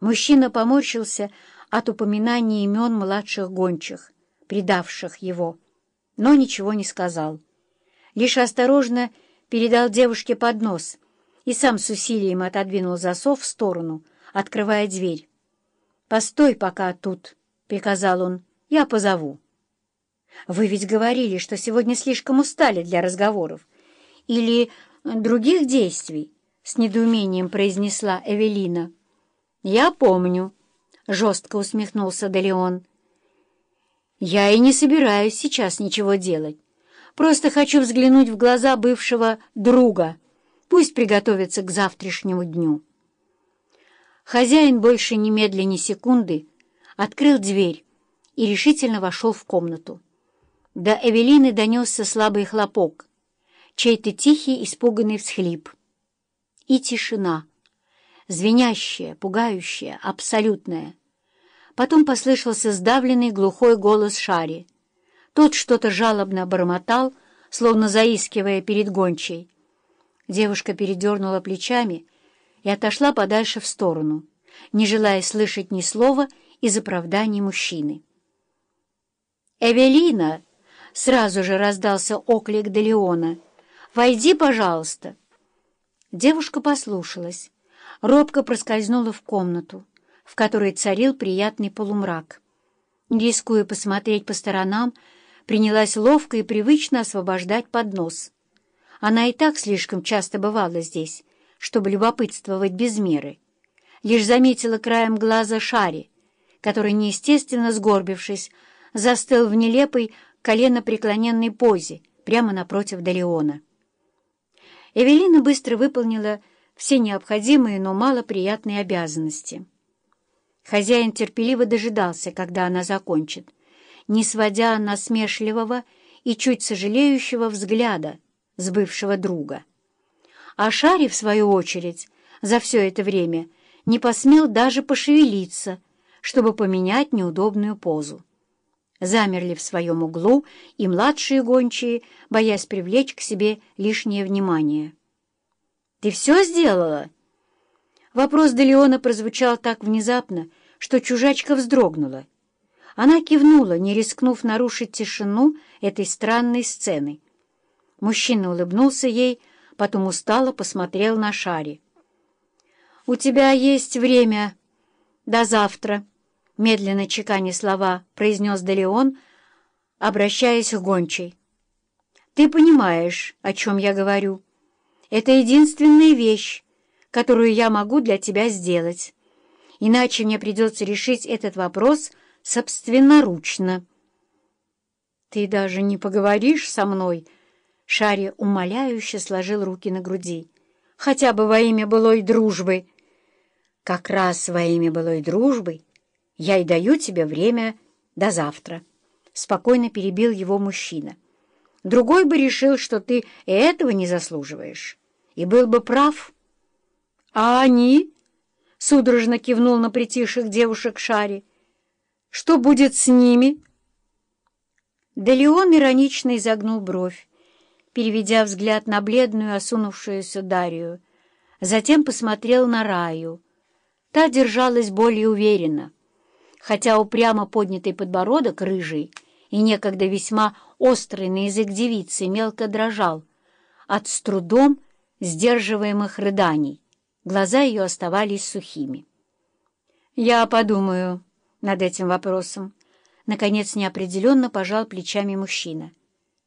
Мужчина поморщился от упоминания имен младших гончих, предавших его, но ничего не сказал. Лишь осторожно передал девушке поднос и сам с усилием отодвинул засов в сторону, открывая дверь. «Постой пока тут», — приказал он, — «я позову». «Вы ведь говорили, что сегодня слишком устали для разговоров или других действий», — с недоумением произнесла Эвелина. «Я помню», — жестко усмехнулся Делеон. «Я и не собираюсь сейчас ничего делать. Просто хочу взглянуть в глаза бывшего друга. Пусть приготовится к завтрашнему дню». Хозяин больше ни медля ни секунды открыл дверь и решительно вошел в комнату. До Эвелины донесся слабый хлопок, чей-то тихий испуганный всхлип. И тишина — звенящее, пугающее, абсолютное. Потом послышался сдавленный глухой голос Шари. Тот что-то жалобно бормотал, словно заискивая перед гончей. Девушка передернула плечами и отошла подальше в сторону, не желая слышать ни слова из оправданий мужчины. «Эвелина!» — сразу же раздался оклик Делеона. «Войди, пожалуйста!» Девушка послушалась робко проскользнула в комнату, в которой царил приятный полумрак. Не рискуя посмотреть по сторонам, принялась ловко и привычно освобождать поднос. Она и так слишком часто бывала здесь, чтобы любопытствовать без меры. Лишь заметила краем глаза Шари, который, неестественно сгорбившись, застыл в нелепой колено-преклоненной позе прямо напротив Далеона. Эвелина быстро выполнила все необходимые, но малоприятные обязанности. Хозяин терпеливо дожидался, когда она закончит, не сводя насмешливого и чуть сожалеющего взгляда с бывшего друга. А Шари, в свою очередь, за все это время не посмел даже пошевелиться, чтобы поменять неудобную позу. Замерли в своем углу и младшие гончие, боясь привлечь к себе лишнее внимание. «Ты все сделала?» Вопрос Делеона прозвучал так внезапно, что чужачка вздрогнула. Она кивнула, не рискнув нарушить тишину этой странной сцены. Мужчина улыбнулся ей, потом устало посмотрел на Шари. «У тебя есть время до завтра», — медленно чеканя слова произнес Делеон, обращаясь к гончей. «Ты понимаешь, о чем я говорю?» Это единственная вещь, которую я могу для тебя сделать. Иначе мне придется решить этот вопрос собственноручно. Ты даже не поговоришь со мной? Шари умоляюще сложил руки на груди. Хотя бы во имя былой дружбы. Как раз во имя былой дружбы я и даю тебе время до завтра. Спокойно перебил его мужчина. Другой бы решил, что ты и этого не заслуживаешь, и был бы прав. А они, — судорожно кивнул на притихших девушек Шари, — что будет с ними? Да Леон иронично изогнул бровь, переведя взгляд на бледную, осунувшуюся Дарью. Затем посмотрел на Раю. Та держалась более уверенно, хотя упрямо поднятый подбородок рыжий и некогда весьма острый на язык девицы мелко дрожал от с трудом сдерживаемых рыданий. Глаза ее оставались сухими. «Я подумаю над этим вопросом», — наконец неопределенно пожал плечами мужчина.